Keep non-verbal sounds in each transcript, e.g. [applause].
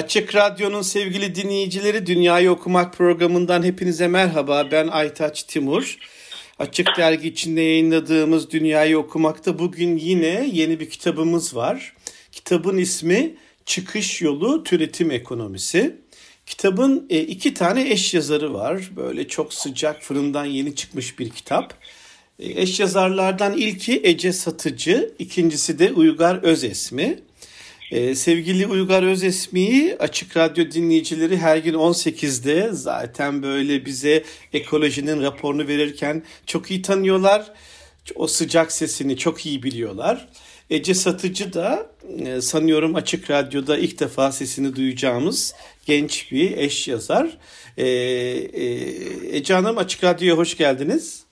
Açık Radyo'nun sevgili dinleyicileri Dünyayı Okumak programından hepinize merhaba. Ben Aytaç Timur. Açık Dergi içinde yayınladığımız Dünyayı Okumak'ta bugün yine yeni bir kitabımız var. Kitabın ismi Çıkış Yolu Türetim Ekonomisi. Kitabın e, iki tane eş yazarı var. Böyle çok sıcak fırından yeni çıkmış bir kitap. E, eş yazarlardan ilki Ece Satıcı, ikincisi de Uygar Özesmi. Ee, sevgili Uygar Özesmi'yi Açık Radyo dinleyicileri her gün 18'de zaten böyle bize ekolojinin raporunu verirken çok iyi tanıyorlar. O sıcak sesini çok iyi biliyorlar. Ece Satıcı da e, sanıyorum Açık Radyo'da ilk defa sesini duyacağımız genç bir eş yazar. Ee, e, Ece Hanım Açık Radyo'ya hoş geldiniz.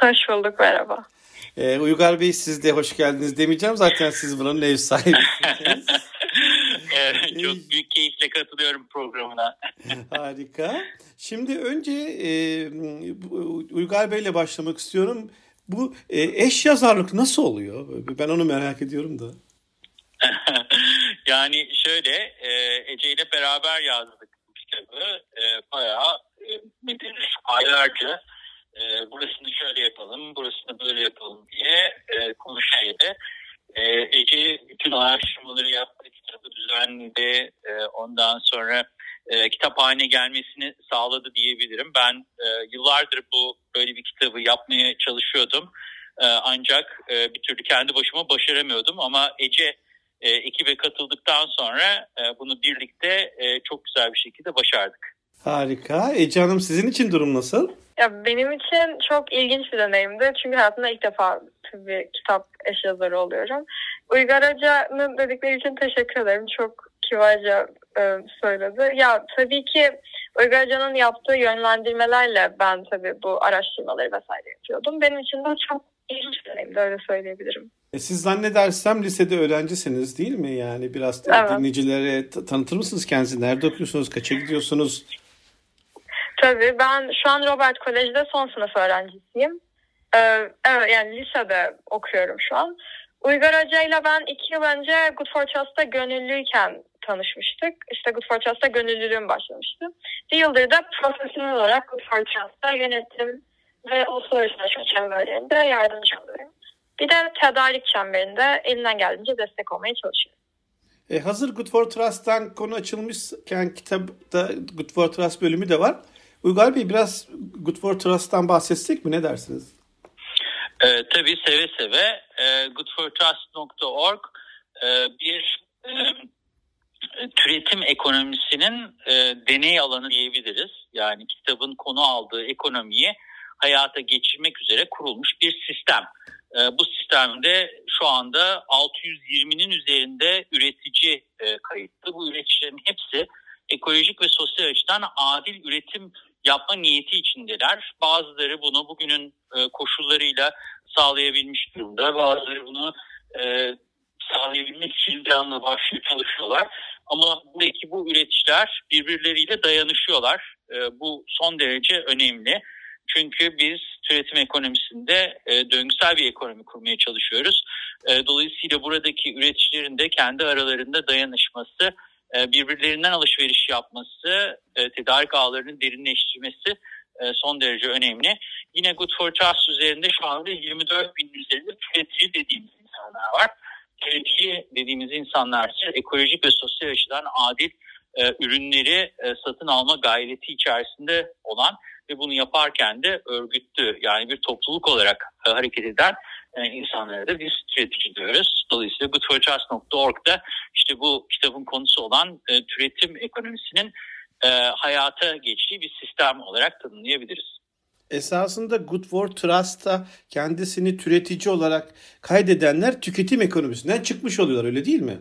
Hoş bulduk merhaba. Ee, Uygar Bey siz de hoş geldiniz demeyeceğim. Zaten siz buranın ev sahibisiniz. [laughs] evet, çok büyük keyifle katılıyorum programına. [laughs] Harika. Şimdi önce e, Uygar Bey ile başlamak istiyorum. Bu e, eş yazarlık nasıl oluyor? Ben onu merak ediyorum da. [laughs] yani şöyle e, Ece ile beraber yazdık kitabı. E, bayağı e, aylarca e, burasını şöyle yapalım, burasını böyle yapalım diye e, konuşaydı. E, Ece bütün araştırmaları yaptı, kitabı düzenledi, e, ondan sonra e, kitap haline gelmesini sağladı diyebilirim. Ben e, yıllardır bu böyle bir kitabı yapmaya çalışıyordum. E, ancak e, bir türlü kendi başıma başaramıyordum ama Ece e, ekibe katıldıktan sonra e, bunu birlikte e, çok güzel bir şekilde başardık. Harika. Ece Hanım sizin için durum nasıl? Ya benim için çok ilginç bir deneyimdi. Çünkü hayatımda ilk defa bir kitap eş yazarı oluyorum. Uygar Hoca'nın dedikleri için teşekkür ederim. Çok kibarca e, söyledi. Ya tabii ki Uygar Hoca'nın yaptığı yönlendirmelerle ben tabii bu araştırmaları vesaire yapıyordum. Benim için de çok ilginç bir deneyimdi öyle söyleyebilirim. E siz zannedersem lisede öğrencisiniz değil mi? Yani biraz evet. dinleyicilere tanıtır mısınız kendinizi? Nerede okuyorsunuz? Kaça gidiyorsunuz? Tabii ben şu an Robert Kolej'de son sınıf öğrencisiyim. Ee, evet yani lisede okuyorum şu an. Uygar Hoca ile ben iki yıl önce Good for Trust'ta gönüllüyken tanışmıştık. İşte Good for Trust'ta gönüllülüğüm başlamıştı. Bir yıldır da profesyonel olarak Good for Trust'ta yönetim ve uluslararası çemberlerinde yardımcı oluyorum. Bir de tedarik çemberinde elinden geldiğince destek olmaya çalışıyorum. E, hazır Good for Trust'tan konu açılmışken kitapta Good for Trust bölümü de var. Uygar Bey biraz Good for Trust'tan bahsetsek mi? Ne dersiniz? Ee, tabii seve seve. Ee, goodfortrust.org e, bir e, türetim ekonomisinin e, deney alanı diyebiliriz. Yani kitabın konu aldığı ekonomiyi hayata geçirmek üzere kurulmuş bir sistem. E, bu sistemde şu anda 620'nin üzerinde üretici e, kayıtlı. Bu üreticilerin hepsi ekolojik ve sosyal açıdan adil üretim yapma niyeti içindeler. Bazıları bunu bugünün e, koşullarıyla sağlayabilmiş durumda. Bazıları bunu e, sağlayabilmek için canlı başlı çalışıyorlar. Ama buradaki bu üreticiler birbirleriyle dayanışıyorlar. E, bu son derece önemli. Çünkü biz türetim ekonomisinde döngüsel bir ekonomi kurmaya çalışıyoruz. Dolayısıyla buradaki üreticilerin de kendi aralarında dayanışması birbirlerinden alışveriş yapması, e, tedarik ağlarının derinleştirmesi e, son derece önemli. Yine Good for Trust üzerinde şu anda 24 bin üzerinde tüketici dediğimiz insanlar var. Tüketici dediğimiz insanlar ise ekolojik ve sosyal açıdan adil ürünleri satın alma gayreti içerisinde olan ve bunu yaparken de örgütlü yani bir topluluk olarak hareket eden e, insanlara da biz tüketici diyoruz. Dolayısıyla goodfortrust.org'da işte bu kitabın konusu olan e, türetim ekonomisinin e, hayata geçtiği bir sistem olarak tanımlayabiliriz. esasında Good for Trust'ta kendisini türetici olarak kaydedenler tüketim ekonomisinden çıkmış oluyorlar öyle değil mi?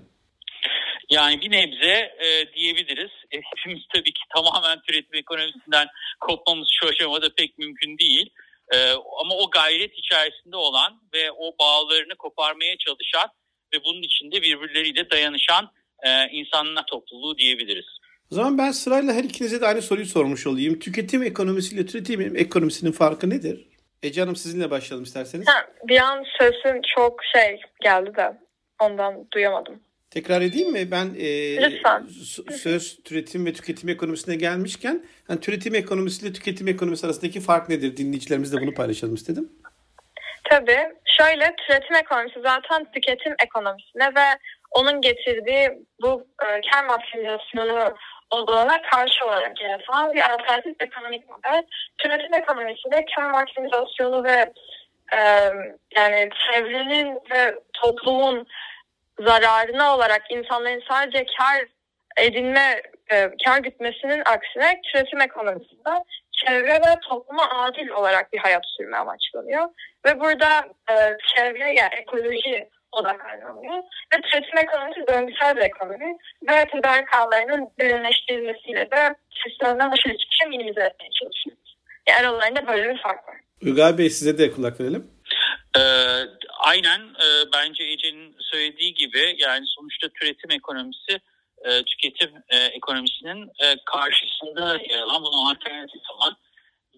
Yani bir nebze e, diyebiliriz. E, hepimiz tabii ki tamamen türetim ekonomisinden kopmamız şu aşamada pek mümkün değil. E, ama o gayret içerisinde olan ve o bağlarını koparmaya çalışan ve bunun içinde birbirleriyle dayanışan e, insanlar topluluğu diyebiliriz. O zaman ben sırayla her ikinize de aynı soruyu sormuş olayım. Tüketim ekonomisiyle türetim ekonomisinin farkı nedir? Ece Hanım sizinle başlayalım isterseniz. Ha, bir an sesin çok şey geldi de ondan duyamadım. Tekrar edeyim mi? Ben e, Lütfen. söz türetim ve tüketim ekonomisine gelmişken yani türetim ekonomisiyle tüketim ekonomisi arasındaki fark nedir? Dinleyicilerimizle bunu paylaşalım istedim. Tabii. Şöyle türetim ekonomisi zaten tüketim ekonomisine ve onun getirdiği bu e, kar maksimizasyonu olduğuna karşı olarak yaratan bir alternatif ekonomik model. Türetim ekonomisi de kar maksimizasyonu ve e, yani çevrenin ve toplumun zararına olarak insanların sadece kar edinme, e, kar gütmesinin aksine türetim ekonomisinde çevre ve topluma adil olarak bir hayat sürme amaçlanıyor. Ve burada e, çevre yani ekoloji odaklanıyor. Ve tüketim ekonomisi döngüsel bir ekonomi ve tedarik ağlarının derinleştirilmesiyle de sistemden dışarı çıkışı minimize etmeye çalışıyoruz. Yani aralarında böyle bir fark var. Uygar Bey size de kulak verelim. Ee, aynen e, bence Ece'nin söylediği gibi yani sonuçta türetim ekonomisi e, tüketim e, ekonomisinin e, karşısında yer alan bunu alternatif olan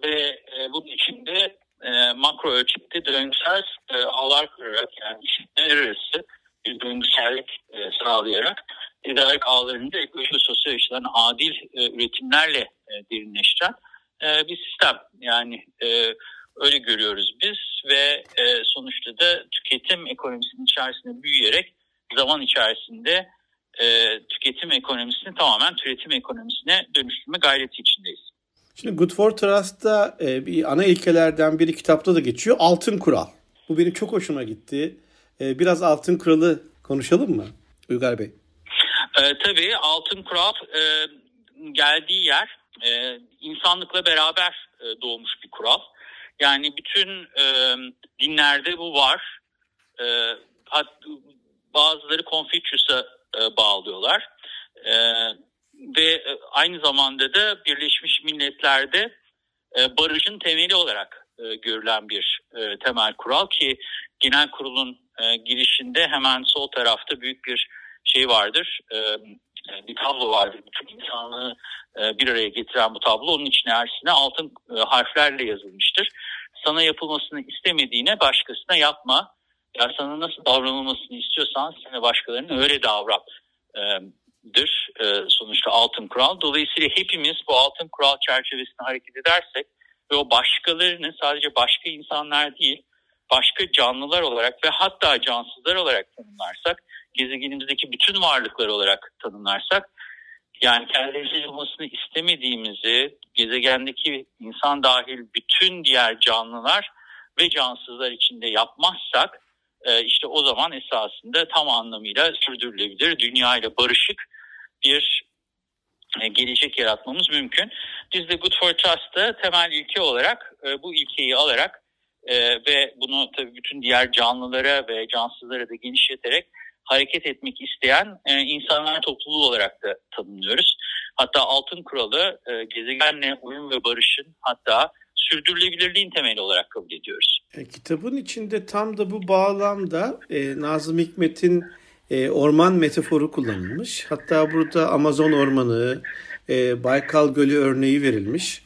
ve e, bunun içinde e, makro ölçekte döngüsel e, ağlar kurarak yani işletmeler arası bir döngüsellik e, sağlayarak tedarik ağlarında ekoloji ve sosyal açıdan adil e, üretimlerle e, derinleştiren e, bir sistem. Yani e, öyle görüyoruz biz ve e, sonuçta da tüketim ekonomisinin içerisinde büyüyerek zaman içerisinde e, tüketim ekonomisini tamamen türetim ekonomisine dönüştürme gayreti içindeyiz. Şimdi Good for Trust'ta e, bir ana ilkelerden biri kitapta da geçiyor. Altın kural. Bu benim çok hoşuma gitti. E, biraz altın kuralı konuşalım mı Uygar Bey? E, tabii altın kural e, geldiği yer e, insanlıkla beraber e, doğmuş bir kural. Yani bütün e, dinlerde bu var. E, hat, bazıları Confucius'a e, bağlıyorlar. E, ve aynı zamanda da Birleşmiş Milletler'de e, barışın temeli olarak e, görülen bir e, temel kural ki genel kurulun e, girişinde hemen sol tarafta büyük bir şey vardır. E, bir tablo vardır. Bütün insanlığı e, bir araya getiren bu tablo onun içine ersine altın e, harflerle yazılmıştır. Sana yapılmasını istemediğine başkasına yapma. Ya sana nasıl davranılmasını istiyorsan sana başkalarına öyle davran. E, sonuçta altın kural. Dolayısıyla hepimiz bu altın kural çerçevesinde hareket edersek ve o başkalarını sadece başka insanlar değil başka canlılar olarak ve hatta cansızlar olarak tanımlarsak gezegenimizdeki bütün varlıklar olarak tanımlarsak yani kendimize yapılmasını istemediğimizi gezegendeki insan dahil bütün diğer canlılar ve cansızlar içinde yapmazsak e, işte o zaman esasında tam anlamıyla sürdürülebilir, dünya ile barışık bir e, gelecek yaratmamız mümkün. Biz de Good for Trust'ta temel ilke olarak e, bu ilkeyi alarak ve bunu tabii bütün diğer canlılara ve cansızlara da genişleterek hareket etmek isteyen e, insanlar topluluğu olarak da tanımlıyoruz. Hatta altın kuralı e, gezegenle uyum ve barışın hatta sürdürülebilirliğin temeli olarak kabul ediyoruz. E, kitabın içinde tam da bu bağlamda e, Nazım Hikmet'in e, orman metaforu kullanılmış. Hatta burada Amazon ormanı, e, Baykal Gölü örneği verilmiş.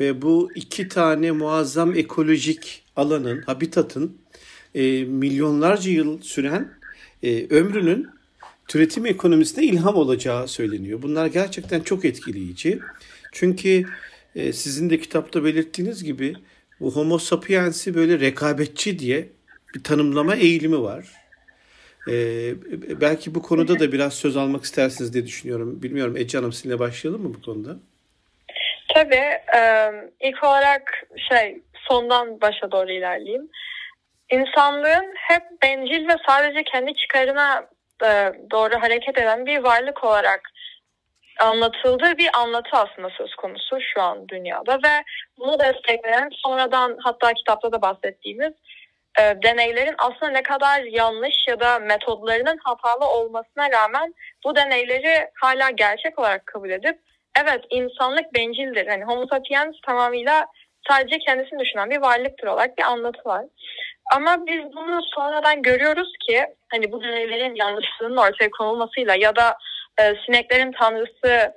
Ve bu iki tane muazzam ekolojik alanın, habitatın e, milyonlarca yıl süren e, ömrünün türetim ekonomisine ilham olacağı söyleniyor. Bunlar gerçekten çok etkileyici. Çünkü e, sizin de kitapta belirttiğiniz gibi bu homo sapiens'i böyle rekabetçi diye bir tanımlama eğilimi var. E, belki bu konuda da biraz söz almak istersiniz diye düşünüyorum. Bilmiyorum Ece Hanım sizinle başlayalım mı bu konuda? Tabii. E, ilk olarak şey sondan başa doğru ilerleyeyim insanlığın hep bencil ve sadece kendi çıkarına e, doğru hareket eden bir varlık olarak anlatıldığı bir anlatı aslında söz konusu şu an dünyada ve bunu destekleyen sonradan hatta kitapta da bahsettiğimiz e, deneylerin aslında ne kadar yanlış ya da metodlarının hatalı olmasına rağmen bu deneyleri hala gerçek olarak kabul edip evet insanlık bencildir. Hani homo sapiens tamamıyla sadece kendisini düşünen bir varlıktır olarak bir anlatı var. Ama biz bunu sonradan görüyoruz ki hani bu deneylerin yanlışlığının ortaya konulmasıyla ya da e, Sineklerin Tanrısı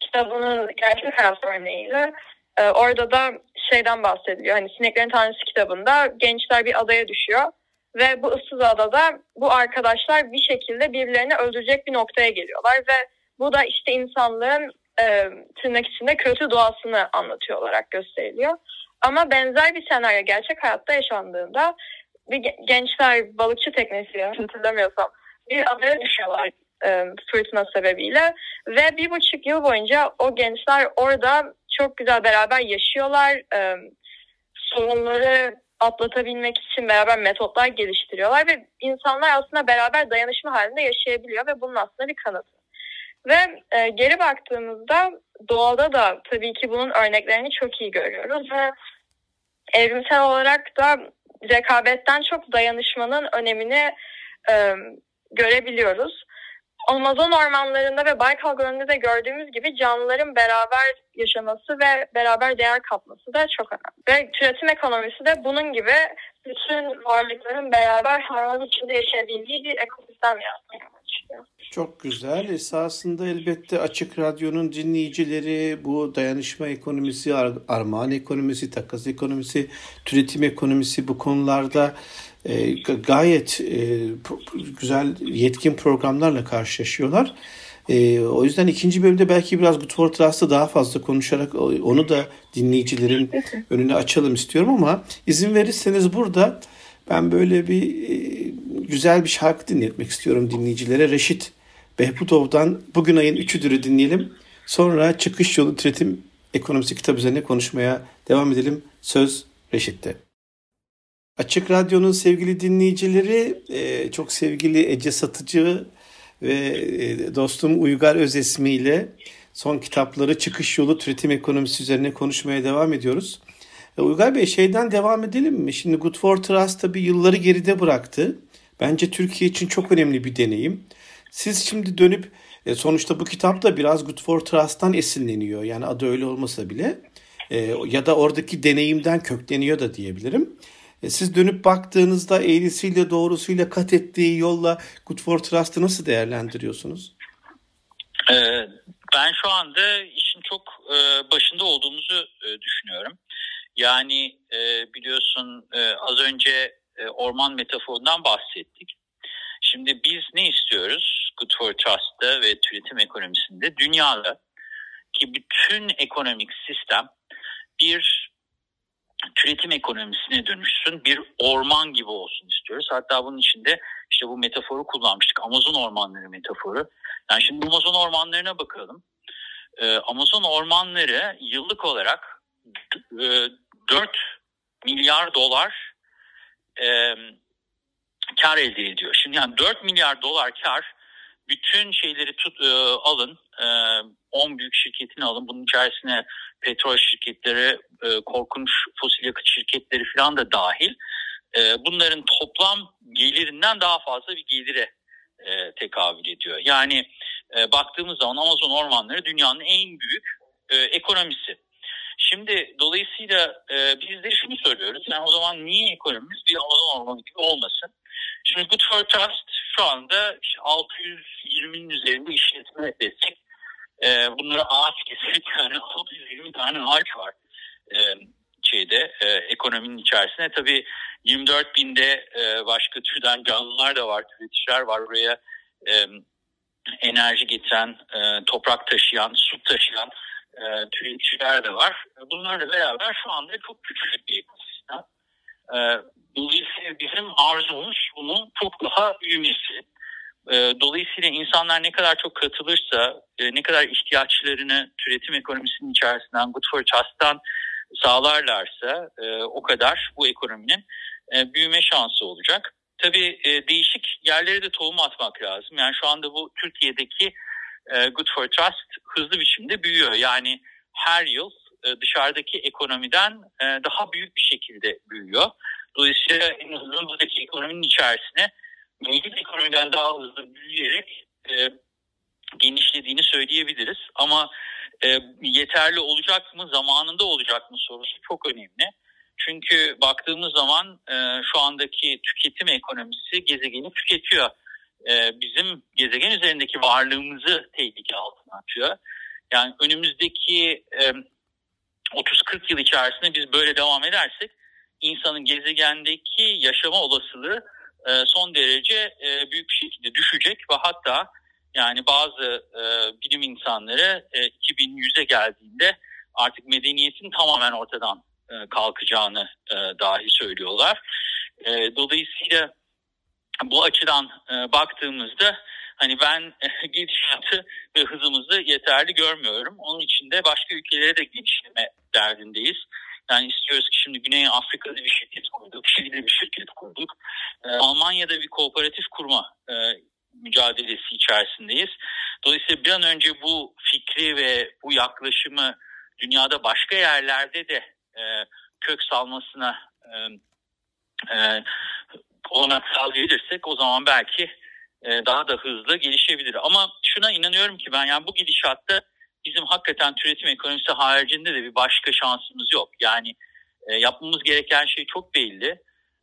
kitabının gerçek hayat örneğiyle e, orada da şeyden bahsediliyor. Hani Sineklerin Tanrısı kitabında gençler bir adaya düşüyor ve bu ıssız adada bu arkadaşlar bir şekilde birbirlerini öldürecek bir noktaya geliyorlar ve bu da işte insanlığın e, tırnak içinde kötü doğasını anlatıyor olarak gösteriliyor. Ama benzer bir senaryo gerçek hayatta yaşandığında bir gençler balıkçı teknesiyle hatırlamıyorsam bir adaya düşüyorlar e, fırtına sebebiyle ve bir buçuk yıl boyunca o gençler orada çok güzel beraber yaşıyorlar. E, sorunları atlatabilmek için beraber metotlar geliştiriyorlar ve insanlar aslında beraber dayanışma halinde yaşayabiliyor ve bunun aslında bir kanıtı. Ve e, geri baktığımızda doğada da tabii ki bunun örneklerini çok iyi görüyoruz ve evrimsel olarak da rekabetten çok dayanışmanın önemini e, görebiliyoruz. Amazon ormanlarında ve Baykal Gölü'nde de gördüğümüz gibi canlıların beraber yaşaması ve beraber değer katması da çok önemli. Ve türetim ekonomisi de bunun gibi bütün varlıkların beraber harman içinde yaşayabildiği bir ekosistem yaratmaya başlıyor. Çok güzel. Esasında elbette Açık Radyo'nun dinleyicileri bu dayanışma ekonomisi, ar armağan ekonomisi, takas ekonomisi, türetim ekonomisi bu konularda e, gayet e, güzel yetkin programlarla karşılaşıyorlar. E, o yüzden ikinci bölümde belki biraz Good Trust'ı daha fazla konuşarak onu da dinleyicilerin önüne açalım istiyorum ama izin verirseniz burada ben böyle bir e, güzel bir şarkı dinletmek istiyorum dinleyicilere. Reşit Behbutov'dan bugün ayın üçüdürü dinleyelim. Sonra çıkış yolu türetim ekonomisi kitabı üzerine konuşmaya devam edelim. Söz Reşit'te. Açık Radyo'nun sevgili dinleyicileri, e, çok sevgili Ece Satıcı ve e, dostum Uygar Özesmi ile son kitapları Çıkış Yolu Türetim Ekonomisi üzerine konuşmaya devam ediyoruz. E, Uygar Bey şeyden devam edelim mi? Şimdi Good for Trust tabii yılları geride bıraktı. Bence Türkiye için çok önemli bir deneyim. Siz şimdi dönüp sonuçta bu kitap da biraz Good for Trust'tan esinleniyor. Yani adı öyle olmasa bile ya da oradaki deneyimden kökleniyor da diyebilirim. E, siz dönüp baktığınızda eğrisiyle doğrusuyla kat ettiği yolla Good for Trust'ı nasıl değerlendiriyorsunuz? Ben şu anda işin çok e, başında olduğumuzu e, düşünüyorum. Yani biliyorsun az önce orman metaforundan bahsettik. Şimdi biz ne istiyoruz Good for Trust'ta ve türetim ekonomisinde dünyada ki bütün ekonomik sistem bir türetim ekonomisine dönüşsün, bir orman gibi olsun istiyoruz. Hatta bunun içinde işte bu metaforu kullanmıştık. Amazon ormanları metaforu. Yani şimdi Amazon ormanlarına bakalım. Ee, Amazon ormanları yıllık olarak e, 4 milyar dolar e, kar elde ediyor. Şimdi yani 4 milyar dolar kar bütün şeyleri tut, e, alın, e, 10 büyük şirketini alın. Bunun içerisine petrol şirketleri, e, korkunç fosil yakıt şirketleri falan da dahil. E, bunların toplam gelirinden daha fazla bir gelire e, tekabül ediyor. Yani e, baktığımız zaman Amazon ormanları dünyanın en büyük e, ekonomisi. Şimdi dolayısıyla e, biz de şunu söylüyoruz. Yani o zaman niye ekonomimiz bir Amazon ormanı gibi olmasın? Şimdi Good Trust şu anda 620'nin üzerinde işletme destek e, bunları ağaç kesip [laughs] yani 620 tane ağaç var e, şeyde e, ekonominin içerisinde. Tabii 24 binde e, başka türden canlılar da var, türeticiler var. Buraya e, enerji getiren, e, toprak taşıyan, su taşıyan e, türeticiler de var. Bunlarla beraber şu anda çok küçük bir ekosistem. E, dolayısıyla bizim arzumuz bunun çok daha büyümesi. Ee, dolayısıyla insanlar ne kadar çok katılırsa, e, ne kadar ihtiyaçlarını türetim ekonomisinin içerisinden, Good for Trust'tan sağlarlarsa e, o kadar bu ekonominin e, büyüme şansı olacak. Tabii değişik yerlere de tohum atmak lazım. Yani şu anda bu Türkiye'deki e, Good for Trust hızlı biçimde büyüyor. Yani her yıl e, dışarıdaki ekonomiden e, daha büyük bir şekilde büyüyor. Dolayısıyla en azından buradaki ekonominin içerisine mevcut ekonomiden daha hızlı büyüyerek e, genişlediğini söyleyebiliriz. Ama e, yeterli olacak mı, zamanında olacak mı sorusu çok önemli. Çünkü baktığımız zaman e, şu andaki tüketim ekonomisi gezegeni tüketiyor. E, bizim gezegen üzerindeki varlığımızı tehlike altına atıyor. Yani önümüzdeki e, 30-40 yıl içerisinde biz böyle devam edersek insanın gezegendeki yaşama olasılığı e, son derece e, büyük bir şekilde düşecek ve hatta yani bazı e, bilim insanları e, 2100'e geldiğinde artık medeniyetin tamamen ortadan e, kalkacağını e, dahi söylüyorlar. E, dolayısıyla bu açıdan e, baktığımızda hani ben e, [laughs] gidişatı ve hızımızı yeterli görmüyorum. Onun için de başka ülkelere de geliştirme derdindeyiz. Yani istiyoruz ki şimdi Güney Afrika'da bir şirket kurduk, Şili'de bir şirket kurduk. E, Almanya'da bir kooperatif kurma e, mücadelesi içerisindeyiz. Dolayısıyla bir an önce bu fikri ve bu yaklaşımı dünyada başka yerlerde de e, kök salmasına e, e, olanak sağlayabilirsek o zaman belki e, daha da hızlı gelişebilir. Ama şuna inanıyorum ki ben yani bu gidişatta bizim hakikaten türetim ekonomisi haricinde de bir başka şansımız yok. Yani e, yapmamız gereken şey çok belli.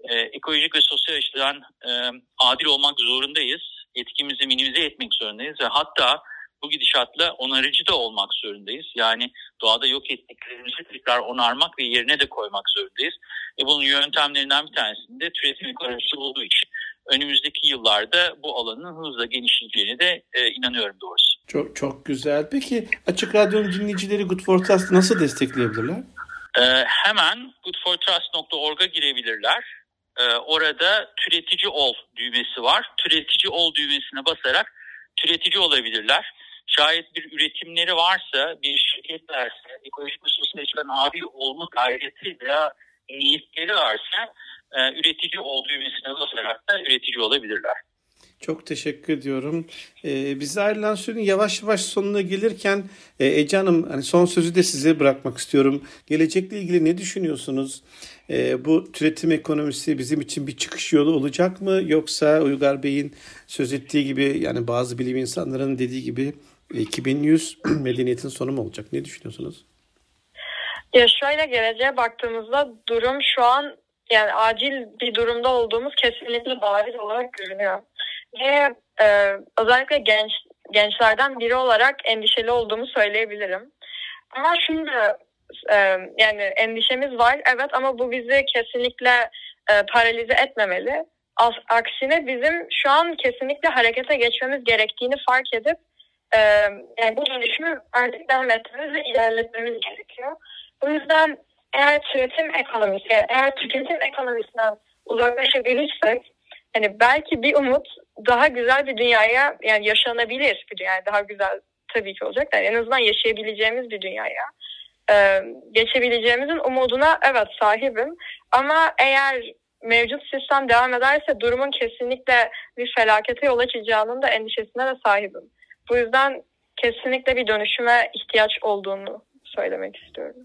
E, ekolojik ve sosyal açıdan e, adil olmak zorundayız. Etkimizi minimize etmek zorundayız ve hatta bu gidişatla onarıcı da olmak zorundayız. Yani doğada yok ettiklerimizi tekrar onarmak ve yerine de koymak zorundayız. E bunun yöntemlerinden bir tanesinde türetim ekonomisi olduğu için önümüzdeki yıllarda bu alanın hızla genişleyeceğine de e, inanıyorum doğrusu. Çok çok güzel. Peki Açık Radyo'nun dinleyicileri Good for Trust'ı nasıl destekleyebilirler? E, hemen goodfortrust.org'a girebilirler. E, orada türetici ol düğmesi var. Türetici ol düğmesine basarak türetici olabilirler. Şayet bir üretimleri varsa, bir şirket varsa, ekolojik ve sosyal açıdan abi olma gayreti veya niyetleri varsa e, üretici ol düğmesine basarak da üretici olabilirler. Çok teşekkür ediyorum. Ee, bize ayrılan sürenin yavaş yavaş sonuna gelirken e, Ece Hanım hani son sözü de size bırakmak istiyorum. Gelecekle ilgili ne düşünüyorsunuz? E, bu türetim ekonomisi bizim için bir çıkış yolu olacak mı? Yoksa Uygar Bey'in söz ettiği gibi yani bazı bilim insanlarının dediği gibi 2100 [clears throat] medeniyetin sonu mu olacak? Ne düşünüyorsunuz? Ya şöyle geleceğe baktığımızda durum şu an yani acil bir durumda olduğumuz kesinlikle bariz olarak görünüyor. Ve e, özellikle genç gençlerden biri olarak endişeli olduğumu söyleyebilirim. Ama şimdi e, yani endişemiz var evet ama bu bizi kesinlikle e, paralize etmemeli. As, aksine bizim şu an kesinlikle harekete geçmemiz gerektiğini fark edip e, yani bu dönüşümü artık devam etmemiz ve ilerletmemiz gerekiyor. O yüzden eğer tüketim ekonomisi, eğer tüketim ekonomisinden uzaklaşabilirsek hani belki bir umut daha güzel bir dünyaya yani yaşanabilir bir dünya daha güzel tabii ki olacak da en azından yaşayabileceğimiz bir dünyaya e, geçebileceğimizin umuduna evet sahibim ama eğer mevcut sistem devam ederse durumun kesinlikle bir felakete yol açacağının da endişesine de sahibim. Bu yüzden kesinlikle bir dönüşüme ihtiyaç olduğunu söylemek istiyorum.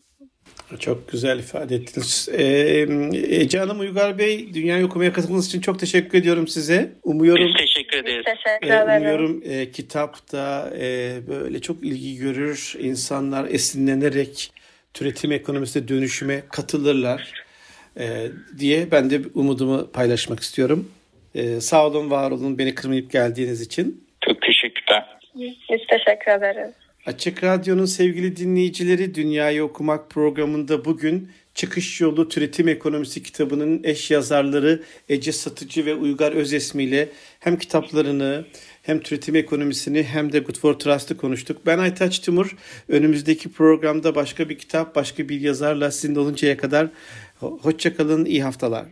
Çok güzel ifade ettiniz. Ee, Ece Hanım Uygar Bey, Dünya Okumaya katıldığınız için çok teşekkür ediyorum size. Umuyorum, Biz teşekkür ederiz. Teşekkür ederim. E, umuyorum e, kitapta e, böyle çok ilgi görür, insanlar esinlenerek türetim ekonomisine dönüşüme katılırlar e, diye ben de umudumu paylaşmak istiyorum. E, sağ olun, var olun beni kırmayıp geldiğiniz için. Biz teşekkür ederiz. Açık Radyo'nun sevgili dinleyicileri Dünyayı Okumak programında bugün Çıkış Yolu Türetim Ekonomisi kitabının eş yazarları Ece Satıcı ve Uygar Özesmi ile hem kitaplarını hem türetim ekonomisini hem de Good for Trust'ı konuştuk. Ben Aytaç Timur. Önümüzdeki programda başka bir kitap, başka bir yazarla sizinle oluncaya kadar hoşçakalın, iyi haftalar.